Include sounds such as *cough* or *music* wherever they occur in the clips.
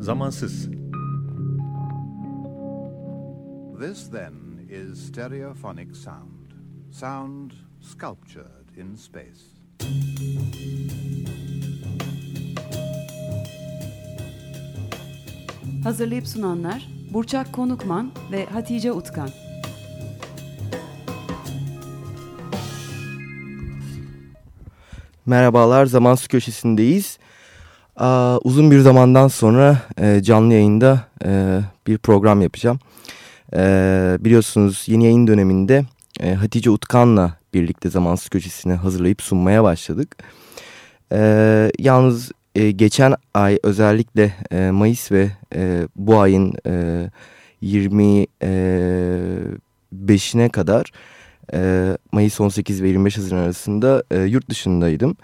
Zamansız. This then is stereophonic sound. Sound sculptured in space. Hazırlayıp sunanlar Burçak Konukman ve Hatice Utkan. Merhabalar, Zamansız Köşesi'ndeyiz. Aa, uzun bir zamandan sonra e, canlı yayında e, bir program yapacağım. E, biliyorsunuz yeni yayın döneminde e, Hatice Utkan'la birlikte Zamansız Köşesi'ni hazırlayıp sunmaya başladık. E, yalnız e, geçen ay özellikle e, Mayıs ve e, bu ayın e, 25'ine kadar e, Mayıs 18 ve 25 Haziran arasında e, yurt dışındaydım.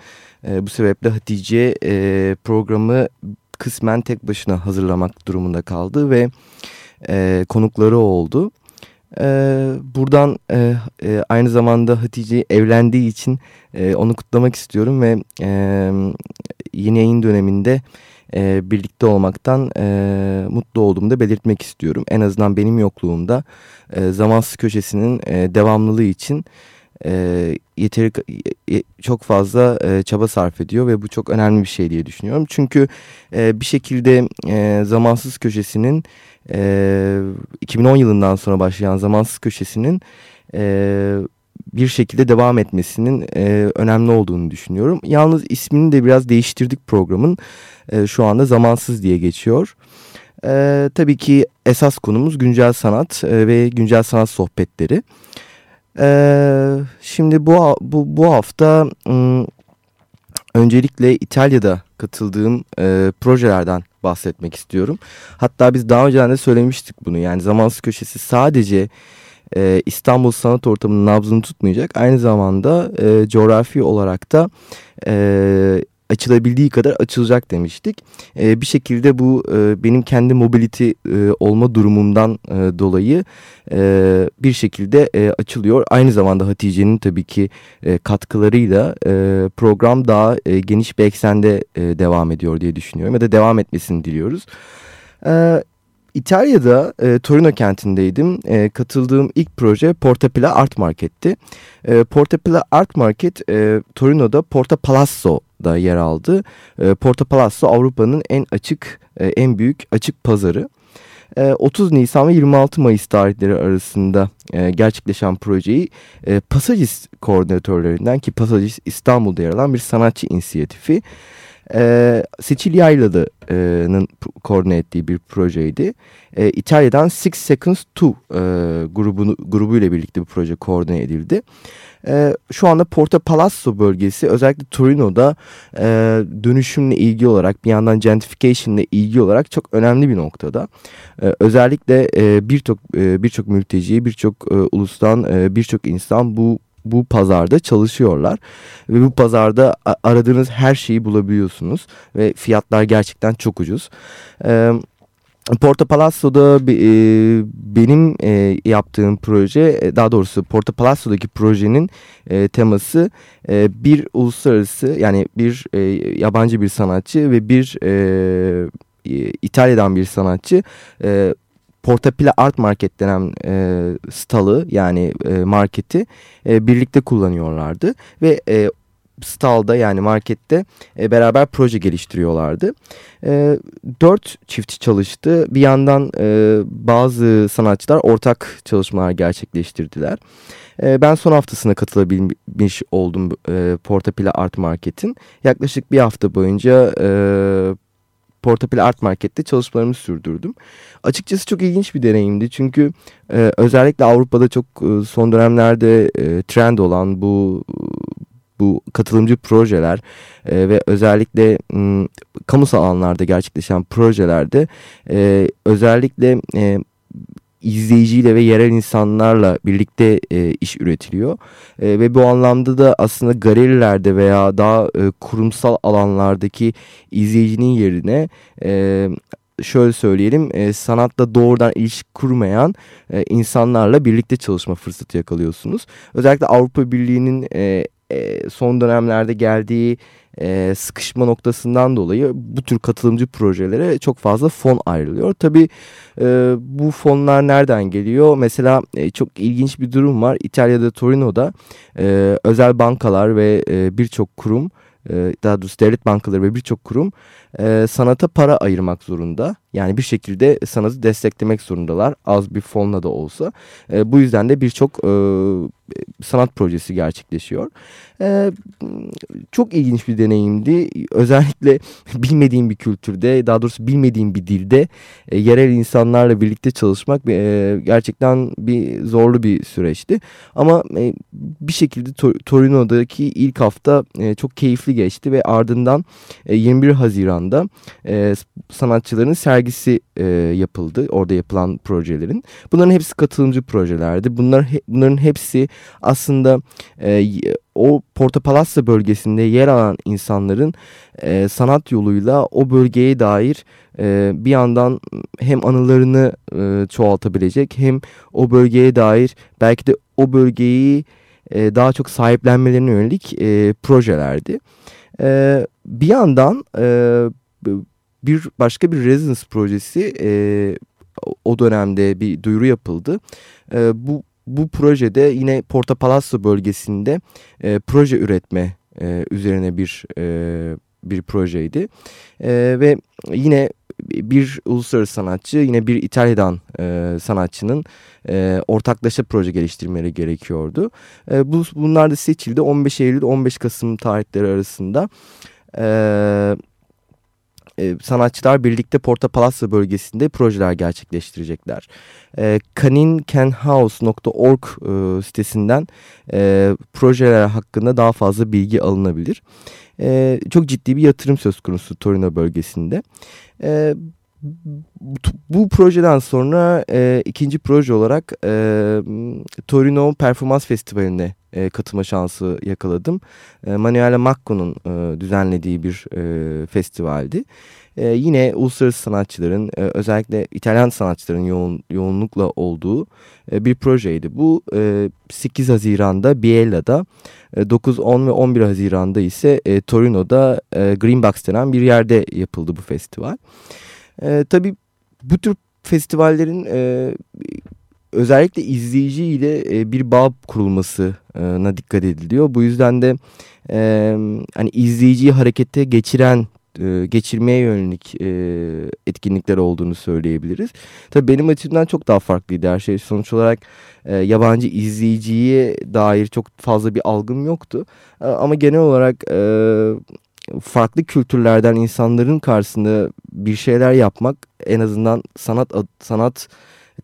E, bu sebeple Hatice e, programı kısmen tek başına hazırlamak durumunda kaldı ve konukları oldu. Buradan aynı zamanda Hatice evlendiği için onu kutlamak istiyorum ve yeni yayın döneminde e, birlikte olmaktan e, mutlu olduğumu da belirtmek istiyorum. En azından benim yokluğumda e, Zamansız Köşesi'nin e, devamlılığı için e, yeteri çok fazla e, çaba sarf ediyor ve bu çok önemli bir şey diye düşünüyorum. Çünkü e, bir şekilde e, Zamansız Köşesi'nin e, 2010 yılından sonra başlayan Zamansız Köşesi'nin e, bir şekilde devam etmesinin e, önemli olduğunu düşünüyorum. Yalnız ismini de biraz değiştirdik programın. E, şu anda Zamansız diye geçiyor. E, tabii ki esas konumuz güncel sanat e, ve güncel sanat sohbetleri. E, şimdi bu, bu, bu hafta ım, öncelikle İtalya'da katıldığım e, projelerden bahsetmek istiyorum. Hatta biz daha önce de söylemiştik bunu. Yani Zamansız Köşesi sadece İstanbul sanat ortamının nabzını tutmayacak. Aynı zamanda e, coğrafi olarak da e, açılabildiği kadar açılacak demiştik. E, bir şekilde bu e, benim kendi mobility e, olma durumumdan e, dolayı e, bir şekilde e, açılıyor. Aynı zamanda Hatice'nin tabii ki e, katkılarıyla e, program daha e, geniş bir eksende e, devam ediyor diye düşünüyorum. Ya da devam etmesini diliyoruz. E, İtalya'da e, Torino kentindeydim. E, katıldığım ilk proje Portapila Art Market'ti. E, Portapila Art Market e, Torino'da Porta Palazzo'da yer aldı. E, Porta Palazzo Avrupa'nın en açık, e, en büyük açık pazarı. 30 e, Nisan ve 26 Mayıs tarihleri arasında e, gerçekleşen projeyi e, Pasajis koordinatörlerinden ki Pasajis İstanbul'da yer alan bir sanatçı inisiyatifi e, Seçil Yaylalı'nın koordine ettiği bir projeydi. E, İtalya'dan Six Seconds To e, grubunu, grubuyla birlikte bu proje koordine edildi. E, şu anda Porta Palazzo bölgesi özellikle Torino'da e, dönüşümle ilgili olarak bir yandan gentrification ile ilgili olarak çok önemli bir noktada. E, özellikle e, birçok e, birçok mülteci, birçok e, ulustan e, birçok insan bu bu pazarda çalışıyorlar. Ve bu pazarda aradığınız her şeyi bulabiliyorsunuz. Ve fiyatlar gerçekten çok ucuz. Evet. Porta Palazzo'da e, benim e, yaptığım proje e, daha doğrusu Porta Palazzo'daki projenin e, teması e, bir uluslararası yani bir e, yabancı bir sanatçı ve bir e, İtalya'dan bir sanatçı e, Portapila Art Market denen e, stalı yani e, marketi e, birlikte kullanıyorlardı ve e, stalda yani markette e, beraber proje geliştiriyorlardı. E, dört çiftçi çalıştı. Bir yandan e, bazı sanatçılar ortak çalışmalar gerçekleştirdiler. E, ben son haftasına katılabilmiş oldum e, Portapila Art Market'in. Yaklaşık bir hafta boyunca e, Portapil Art Market'te çalışmalarımı sürdürdüm. Açıkçası çok ilginç bir deneyimdi. Çünkü e, özellikle Avrupa'da çok e, son dönemlerde e, trend olan bu bu katılımcı projeler e, ve özellikle m, kamusal alanlarda gerçekleşen projelerde e, özellikle e, izleyiciyle ve yerel insanlarla birlikte e, iş üretiliyor. E, ve bu anlamda da aslında galerilerde veya daha e, kurumsal alanlardaki izleyicinin yerine e, şöyle söyleyelim e, sanatla doğrudan ilişki kurmayan e, insanlarla birlikte çalışma fırsatı yakalıyorsunuz. Özellikle Avrupa Birliği'nin e, e, son dönemlerde geldiği e, sıkışma noktasından dolayı bu tür katılımcı projelere çok fazla fon ayrılıyor. Tabii e, bu fonlar nereden geliyor? Mesela e, çok ilginç bir durum var. İtalya'da Torino'da e, özel bankalar ve e, birçok kurum e, daha doğrusu devlet bankaları ve birçok kurum e, sanata para ayırmak zorunda. Yani bir şekilde sanatı desteklemek zorundalar az bir fonla da olsa. E, bu yüzden de birçok e, sanat projesi gerçekleşiyor. E, çok ilginç bir deneyimdi. Özellikle *laughs* bilmediğim bir kültürde daha doğrusu bilmediğim bir dilde e, yerel insanlarla birlikte çalışmak e, gerçekten bir zorlu bir süreçti. Ama e, bir şekilde Tor Torino'daki ilk hafta e, çok keyifli geçti ve ardından e, 21 Haziran'da e, sanatçıların sergisi e, yapıldı. Orada yapılan projelerin. Bunların hepsi katılımcı projelerdi. Bunlar bunların hepsi aslında e, o Porta Palazzo bölgesinde yer alan insanların e, sanat yoluyla o bölgeye dair e, bir yandan hem anılarını e, çoğaltabilecek hem o bölgeye dair belki de o bölgeyi e, daha çok sahiplenmelerine yönelik e, projelerdi. E, bir yandan e, bir başka bir residence projesi e, o dönemde bir duyuru yapıldı. E, bu bu projede yine Porta Palazzo bölgesinde e, proje üretme e, üzerine bir e, bir projeydi e, ve yine bir uluslararası sanatçı yine bir İtalya'dan e, sanatçının e, ortaklaşa proje geliştirmeleri gerekiyordu. E, bu, bunlar da seçildi 15 Eylül 15 Kasım tarihleri arasında. E, e, sanatçılar birlikte Porta Palazzo bölgesinde projeler gerçekleştirecekler. E, kaninkenhouse.org e, sitesinden e, projeler hakkında daha fazla bilgi alınabilir. E, çok ciddi bir yatırım söz konusu Torino bölgesinde. E, bu projeden sonra e, ikinci proje olarak e, Torino Performans Festivali'ne e, katılma şansı yakaladım. E, Manuela Macco'nun e, düzenlediği bir e, festivaldi. E, yine uluslararası sanatçıların e, özellikle İtalyan sanatçıların yoğun, yoğunlukla olduğu e, bir projeydi. Bu e, 8 Haziran'da Biella'da, e, 9, 10 ve 11 Haziran'da ise e, Torino'da e, Greenbox denen bir yerde yapıldı bu festival. E, tabii bu tür festivallerin e, özellikle izleyiciyle e, bir bağ kurulmasına dikkat ediliyor. Bu yüzden de e, hani izleyiciyi harekete geçiren e, geçirmeye yönelik e, etkinlikler olduğunu söyleyebiliriz. Tabii benim açımdan çok daha farklıydı her şey. Sonuç olarak e, yabancı izleyiciye dair çok fazla bir algım yoktu. E, ama genel olarak e, farklı kültürlerden insanların karşısında bir şeyler yapmak en azından sanat sanat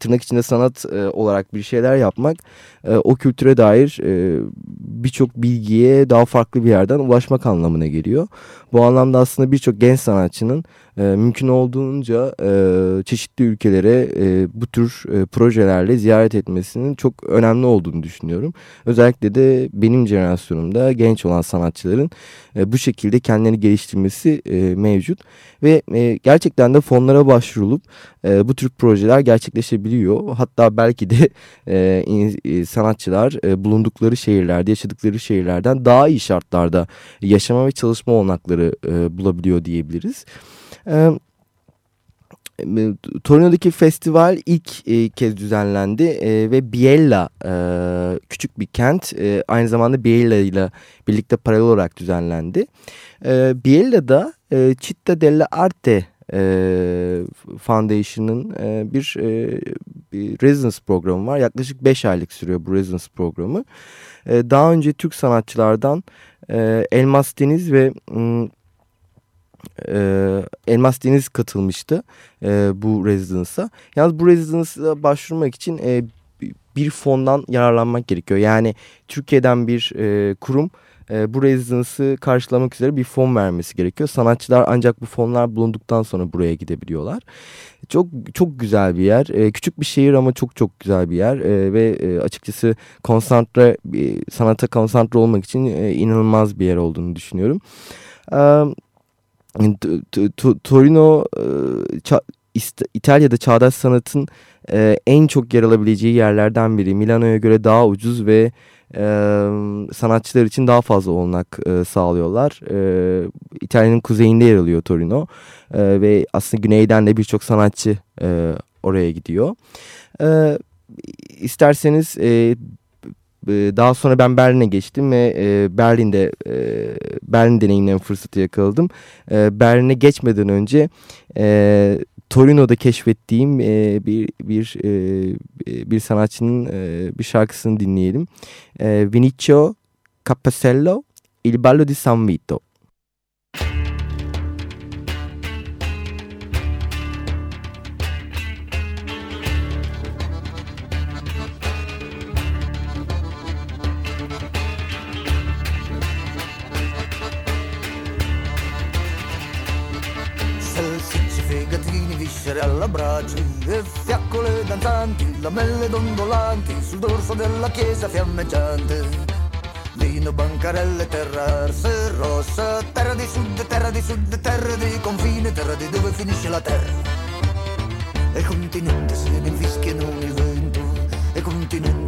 tırnak içinde sanat e, olarak bir şeyler yapmak e, o kültüre dair e, birçok bilgiye daha farklı bir yerden ulaşmak anlamına geliyor. Bu anlamda aslında birçok genç sanatçının e, mümkün olduğunca e, çeşitli ülkelere e, bu tür e, projelerle ziyaret etmesinin çok önemli olduğunu düşünüyorum. Özellikle de benim jenerasyonumda genç olan sanatçıların e, bu şekilde kendilerini geliştirmesi e, mevcut. Ve e, gerçekten de fonlara başvurulup e, bu tür projeler gerçekleşebiliyor. Hatta belki de e, e, sanatçılar e, bulundukları şehirlerde, yaşadıkları şehirlerden daha iyi şartlarda yaşama ve çalışma olanakları e, bulabiliyor diyebiliriz. Evet. Torino'daki festival ilk e, kez düzenlendi e, ve Biella e, küçük bir kent e, aynı zamanda Biella ile birlikte paralel olarak düzenlendi. E, Biella'da e, Città della Arte e, Foundation'ın e, bir, e, bir residence programı var. Yaklaşık 5 aylık sürüyor bu residence programı. E, daha önce Türk sanatçılardan e, Elmas Deniz ve... M, e, Elmas Deniz katılmıştı e, bu rezidansa. Yalnız bu rezidansa başvurmak için e, bir fondan yararlanmak gerekiyor. Yani Türkiye'den bir e, kurum e, bu rezidansı karşılamak üzere bir fon vermesi gerekiyor. Sanatçılar ancak bu fonlar bulunduktan sonra buraya gidebiliyorlar. Çok çok güzel bir yer. E, küçük bir şehir ama çok çok güzel bir yer. E, ve e, açıkçası konsantre e, sanata konsantre olmak için e, inanılmaz bir yer olduğunu düşünüyorum. Evet. Torino İtalya'da çağdaş sanatın e, en çok yer alabileceği yerlerden biri. Milano'ya göre daha ucuz ve e, sanatçılar için daha fazla olanak e, sağlıyorlar. E, İtalya'nın kuzeyinde yer alıyor Torino e, ve aslında güneyden de birçok sanatçı e, oraya gidiyor. E, isterseniz e, daha sonra ben Berlin'e geçtim ve e, Berlin'de e, Berlin deneyimleme fırsatı yakaladım. E, Berlin'e geçmeden önce e, Torino'da keşfettiğim bir bir bir sanatçının bir şarkısını dinleyelim. E, Vinicio Capasello, Il ballo di San Vito. Alla braccia e fiaccole danzanti, lamelle dondolanti sul dorso della chiesa fiammeggiante. Vino, bancarelle, terra arse rossa, terra di sud, terra di sud, terra di confine, terra di dove finisce la terra. E continente se ne infischia non il vento, e continente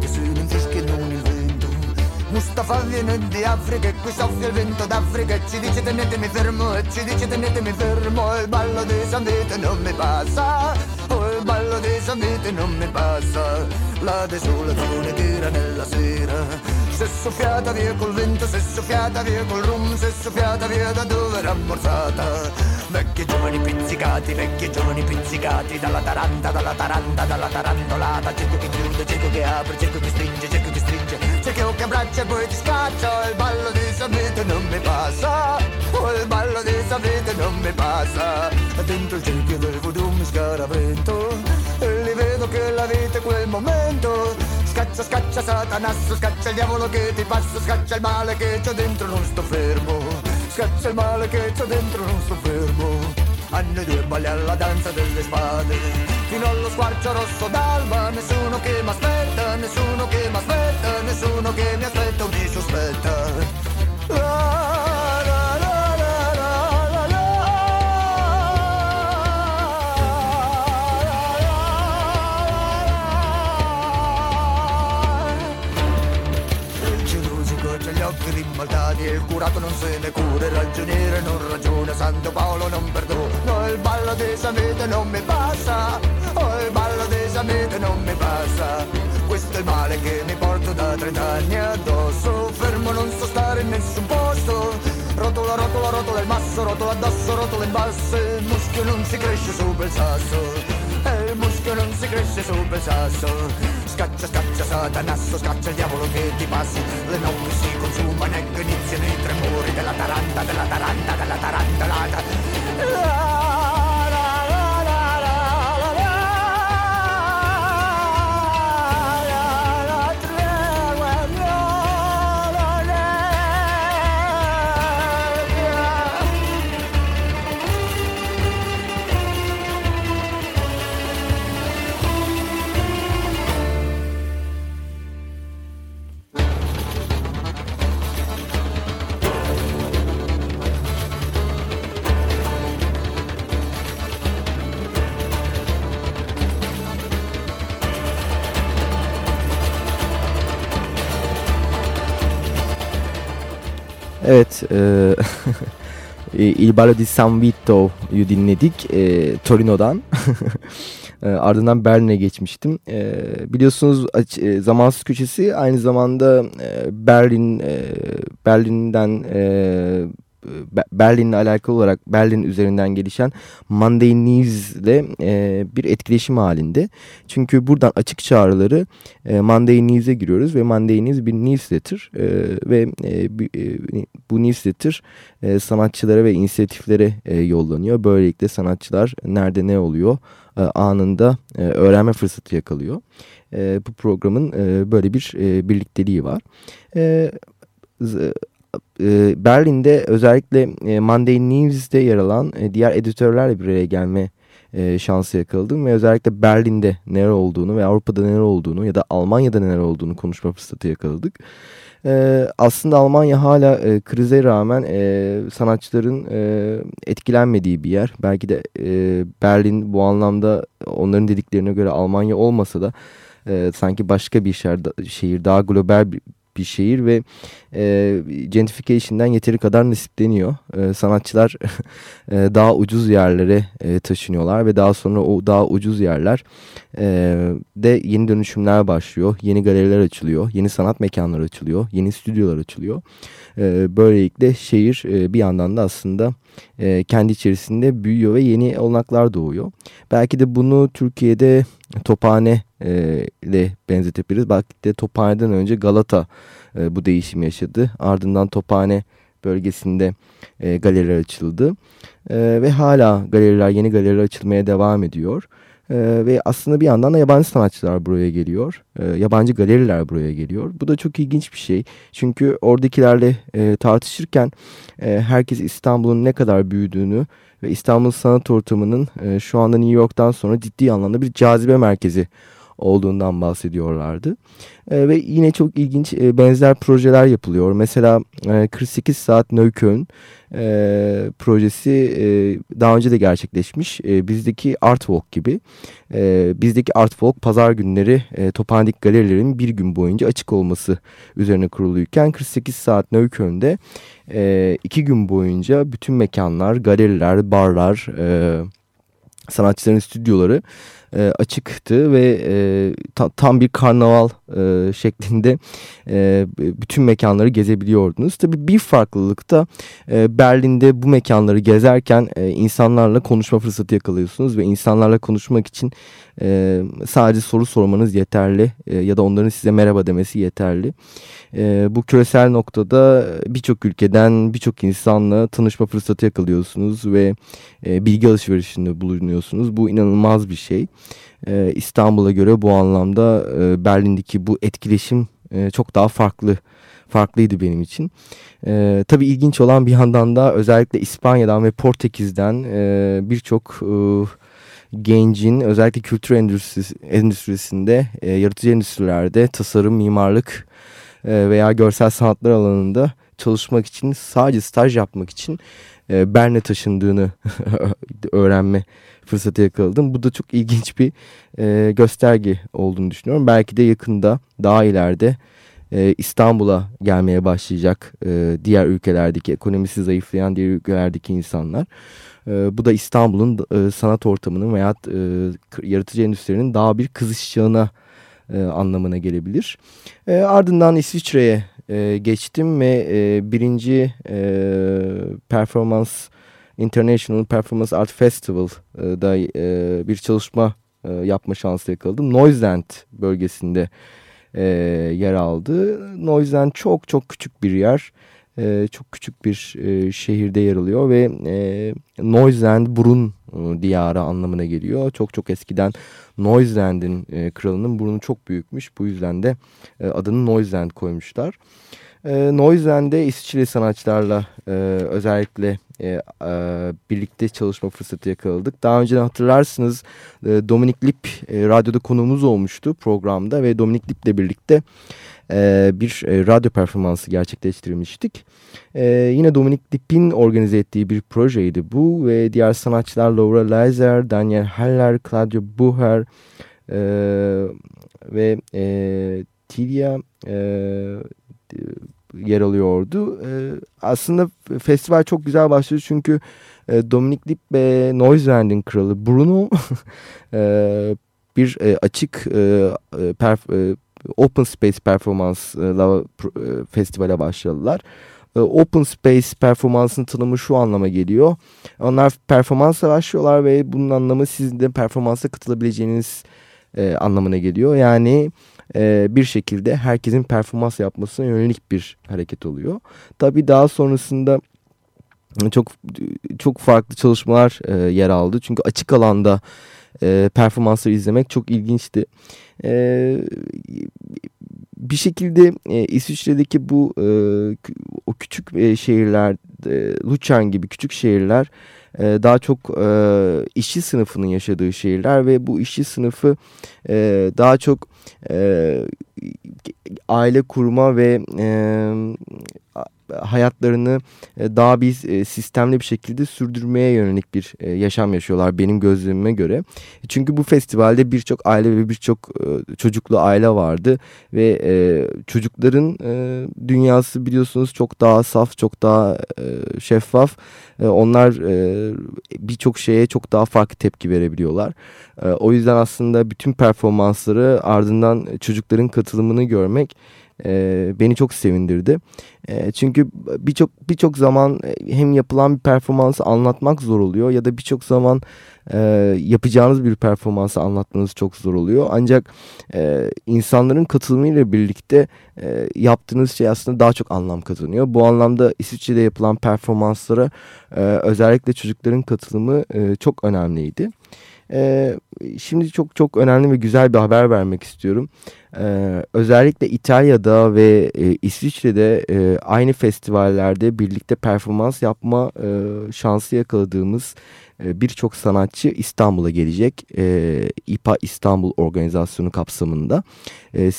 Mustafa viene di Africa e qui soffia il vento d'Africa. E ci dice tenetemi fermo e ci dice tenetemi fermo. Il ballo di San Vito non mi passa. Oh il ballo di San Vito non mi passa. La desolazione tira nella sera. Se soffiata via col vento se soffiata via col rum se soffiata via da dove era ammorzata. Vecchi giovani pizzicati vecchi giovani pizzicati. Dalla taranta dalla taranta dalla tarantolata cieco che chiude cieco che apre cieco che stringe cieco che che abbraccia e poi ti scaccia. Il ballo di sapete non mi passa. Oh, il ballo di sapete non mi passa. Dentro il cerchio del voodoo mi scaravento. E li vedo che la vita è quel momento. Scaccia scaccia satanasso scaccia il diavolo che ti passa. Scaccia il male che c'ho dentro non sto fermo. Scaccia il male che c'ho dentro non sto fermo hanno i due balli alla danza delle spade. Fino allo squarcio rosso d'alba nessuno che mi aspetta nessuno che mi aspetta nessuno che mi aspetta o mi sospetta. La, e il curato non se ne cura, il ragioniere non ragiona, Santo Paolo non perdona, il ballo di Samete non mi passa, oh il ballo di Samete non mi passa, questo è il male che mi porto da trent'anni addosso, fermo non so stare in nessun posto, rotola, rotola, rotola il masso, rotola addosso, rotola in basso, il muschio non si cresce su per sasso. E il muschio non si cresce su per sasso Scaccia, scaccia, satanasso, scaccia il diavolo che ti passi. Le notti si consumano e che iniziano i tremori Della taranta, della taranta, della tarantolata La, *laughs* e, Il Ballo di San Vito'yu dinledik e, Torino'dan. *laughs* e, ardından Berlin'e geçmiştim. E, biliyorsunuz e, Zamansız Köşesi aynı zamanda e, Berlin e, Berlin'den e, Berlin'le alakalı olarak Berlin üzerinden gelişen Monday News ile e, bir etkileşim halinde. Çünkü buradan açık çağrıları e, Monday News'e giriyoruz ve Monday News bir newsletter e, ve e, e, bu newsletter sanatçılara ve inisiyatiflere e, yollanıyor. Böylelikle sanatçılar nerede ne oluyor anında öğrenme fırsatı yakalıyor. Bu programın böyle bir e, birlikteliği var. E, e, Berlin'de özellikle e, Monday News'de yer alan e, diğer editörlerle bir araya gelme e, şansı yakaladım ve özellikle Berlin'de neler olduğunu ve Avrupa'da neler olduğunu ya da Almanya'da neler olduğunu konuşma fırsatı yakaladık. Aslında Almanya hala krize rağmen sanatçıların etkilenmediği bir yer. Belki de Berlin bu anlamda onların dediklerine göre Almanya olmasa da sanki başka bir şehir, daha global bir şehir ve e, gentrification'dan yeteri kadar nasipleniyor. E, sanatçılar *laughs* e, daha ucuz yerlere e, taşınıyorlar ve daha sonra o daha ucuz yerler e, de yeni dönüşümler başlıyor. Yeni galeriler açılıyor, yeni sanat mekanları açılıyor, yeni stüdyolar açılıyor. E, böylelikle şehir e, bir yandan da aslında e, kendi içerisinde büyüyor ve yeni olanaklar doğuyor. Belki de bunu Türkiye'de Tophane e, ile benzetebiliriz. Belki de Tophane'den önce Galata e, bu değişim yaşadı. Ardından Tophane bölgesinde e, galeriler açıldı. E, ve hala galeriler, yeni galeriler açılmaya devam ediyor. E, ve aslında bir yandan da yabancı sanatçılar buraya geliyor. E, yabancı galeriler buraya geliyor. Bu da çok ilginç bir şey. Çünkü oradakilerle e, tartışırken e, herkes İstanbul'un ne kadar büyüdüğünü ve İstanbul sanat ortamının e, şu anda New York'tan sonra ciddi anlamda bir cazibe merkezi olduğundan bahsediyorlardı. E, ve yine çok ilginç e, benzer projeler yapılıyor. Mesela e, 48 Saat Neukölln e, projesi e, daha önce de gerçekleşmiş. E, bizdeki Art Walk gibi. E, bizdeki Art Walk pazar günleri e, Tophane'deki galerilerin bir gün boyunca açık olması üzerine kuruluyken 48 Saat Neukölln'de e, iki gün boyunca bütün mekanlar, galeriler, barlar, e, sanatçıların stüdyoları e, açıktı ve e, ta, tam bir karnaval e, şeklinde e, bütün mekanları gezebiliyordunuz. Tabii bir farklılık da e, Berlin'de bu mekanları gezerken e, insanlarla konuşma fırsatı yakalıyorsunuz ve insanlarla konuşmak için e, sadece soru sormanız yeterli e, ya da onların size merhaba demesi yeterli. E, bu küresel noktada birçok ülkeden birçok insanla tanışma fırsatı yakalıyorsunuz ve e, bilgi alışverişinde bulunuyorsunuz. Bu inanılmaz bir şey. E, İstanbul'a göre bu anlamda e, Berlin'deki bu etkileşim e, çok daha farklı farklıydı benim için. E, tabii ilginç olan bir yandan da özellikle İspanya'dan ve Portekiz'den e, birçok e, gencin özellikle kültür endüstrisi, endüstrisinde, e, yaratıcı endüstrilerde tasarım, mimarlık e, veya görsel sanatlar alanında çalışmak için sadece staj yapmak için e, Berne taşındığını *laughs* öğrenme fırsatı yakaladım. Bu da çok ilginç bir e, gösterge olduğunu düşünüyorum. Belki de yakında daha ileride e, İstanbul'a gelmeye başlayacak e, diğer ülkelerdeki ekonomisi zayıflayan diğer ülkelerdeki insanlar. E, bu da İstanbul'un e, sanat ortamının veya e, yaratıcı endüstrinin daha bir kızışacağına e, anlamına gelebilir. E, ardından İsviçre'ye e, geçtim ve e, birinci e, performans International Performance Art Festival'da e, bir çalışma e, yapma şansı yakaladım. Noiseland bölgesinde e, yer aldı. Noiseland çok çok küçük bir yer. E, çok küçük bir e, şehirde yer alıyor ve e, Noiseland burun e, diyarı anlamına geliyor. Çok çok eskiden Noiseland'in e, kralının burnu çok büyükmüş. Bu yüzden de e, adını Noiseland koymuşlar. E, Noiseland'de İsviçreli sanatçılarla e, özellikle e, e, birlikte çalışma fırsatı yakaladık. Daha önce hatırlarsınız e, Dominik Lip e, radyoda konuğumuz olmuştu programda ve Dominik Lip'le birlikte e, bir e, radyo performansı gerçekleştirmiştik. E, yine Dominik Lip'in organize ettiği bir projeydi bu ve diğer sanatçılar Laura Leiser, Daniel Haller, Claudio Bucher e, ve e, Tilia e, yer alıyordu. E, aslında festival çok güzel başladı çünkü e, Dominic Lip ve Noiseland'in kralı Bruno *laughs* e, bir e, açık e, e perf, e, open space performansla e, festivale başladılar. E, open space performansın tanımı şu anlama geliyor. Onlar performansla başlıyorlar ve bunun anlamı sizin de performansa katılabileceğiniz e, anlamına geliyor. Yani bir şekilde herkesin performans yapmasına yönelik bir hareket oluyor. Tabii daha sonrasında çok çok farklı çalışmalar e, yer aldı. Çünkü açık alanda e, performansları izlemek çok ilginçti. E, bir şekilde e, İsviçre'deki bu e, o küçük e, şehirler, e, Lucern gibi küçük şehirler e, daha çok e, işçi sınıfının yaşadığı şehirler ve bu işçi sınıfı e, daha çok e, aile kurma ve e, hayatlarını e, daha bir e, sistemli bir şekilde sürdürmeye yönelik bir e, yaşam yaşıyorlar benim gözlemime göre. Çünkü bu festivalde birçok aile ve birçok çocuklu aile vardı ve çocukların dünyası biliyorsunuz çok daha saf, çok daha şeffaf. Onlar birçok şeye çok daha farklı tepki verebiliyorlar. O yüzden aslında bütün performansları ardından çocukların katılımını görmek e, beni çok sevindirdi. E, çünkü birçok birçok zaman hem yapılan bir performansı anlatmak zor oluyor ya da birçok zaman e, yapacağınız bir performansı anlatmanız çok zor oluyor. Ancak e, insanların katılımıyla birlikte e, yaptığınız şey aslında daha çok anlam kazanıyor. Bu anlamda İsviçre'de yapılan performanslara e, özellikle çocukların katılımı e, çok önemliydi. Ee, şimdi çok çok önemli ve güzel bir haber vermek istiyorum. Ee, özellikle İtalya'da ve e, İsviçre'de e, aynı festivallerde birlikte performans yapma e, şansı yakaladığımız e, birçok sanatçı İstanbul'a gelecek. E, İPA İstanbul organizasyonu kapsamında e,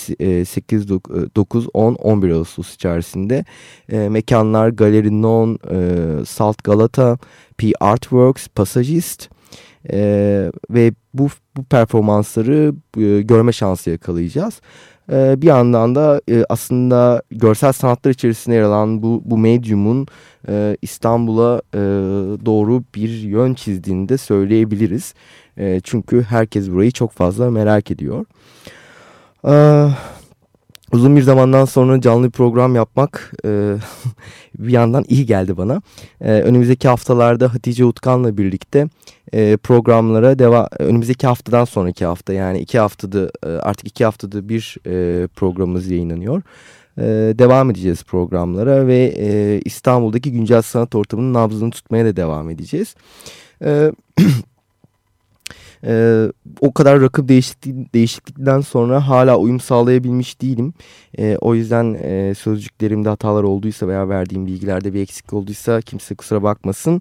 8, 9, 10, 11 Ağustos içerisinde e, mekanlar Galeri Non, e, Salt Galata, P Artworks, Passagist e, ve bu, bu performansları e, görme şansı yakalayacağız. E, bir yandan da e, aslında görsel sanatlar içerisinde yer alan bu, bu medyumun e, İstanbul'a e, doğru bir yön çizdiğini de söyleyebiliriz. E, çünkü herkes burayı çok fazla merak ediyor. Evet. Uzun bir zamandan sonra canlı bir program yapmak e, *laughs* bir yandan iyi geldi bana. E, önümüzdeki haftalarda Hatice Utkan'la birlikte e, programlara devam... Önümüzdeki haftadan sonraki hafta yani iki haftada e, artık iki haftada bir e, programımız yayınlanıyor. E, devam edeceğiz programlara ve e, İstanbul'daki güncel sanat ortamının nabzını tutmaya da devam edeceğiz. Evet. *clears throat* Ee, o kadar rakım değişikliği, değişiklikten sonra hala uyum sağlayabilmiş değilim. Ee, o yüzden e, sözcüklerimde hatalar olduysa veya verdiğim bilgilerde bir eksik olduysa kimse kusura bakmasın.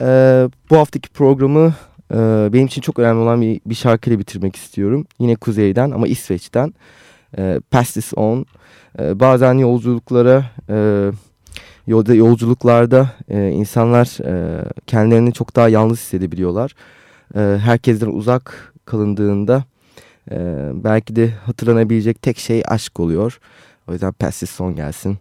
Ee, bu haftaki programı e, benim için çok önemli olan bir, bir şarkıyla bitirmek istiyorum. Yine kuzeyden ama İsveç'ten. E, Pass This On. E, bazen yolculuklara... E, yolda yolculuklarda e, insanlar e, kendilerini çok daha yalnız hissedebiliyorlar e, herkesten uzak kalındığında e, belki de hatırlanabilecek tek şey aşk oluyor. O yüzden Passive Son gelsin.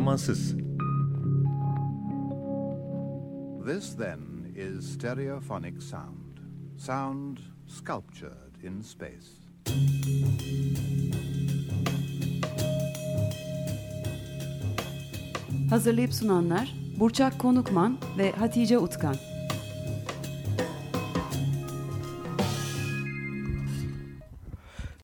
Zamansız. This then is stereophonic sound. Sound sculptured in space. Hazırlayıp sunanlar Burçak Konukman ve Hatice Utkan.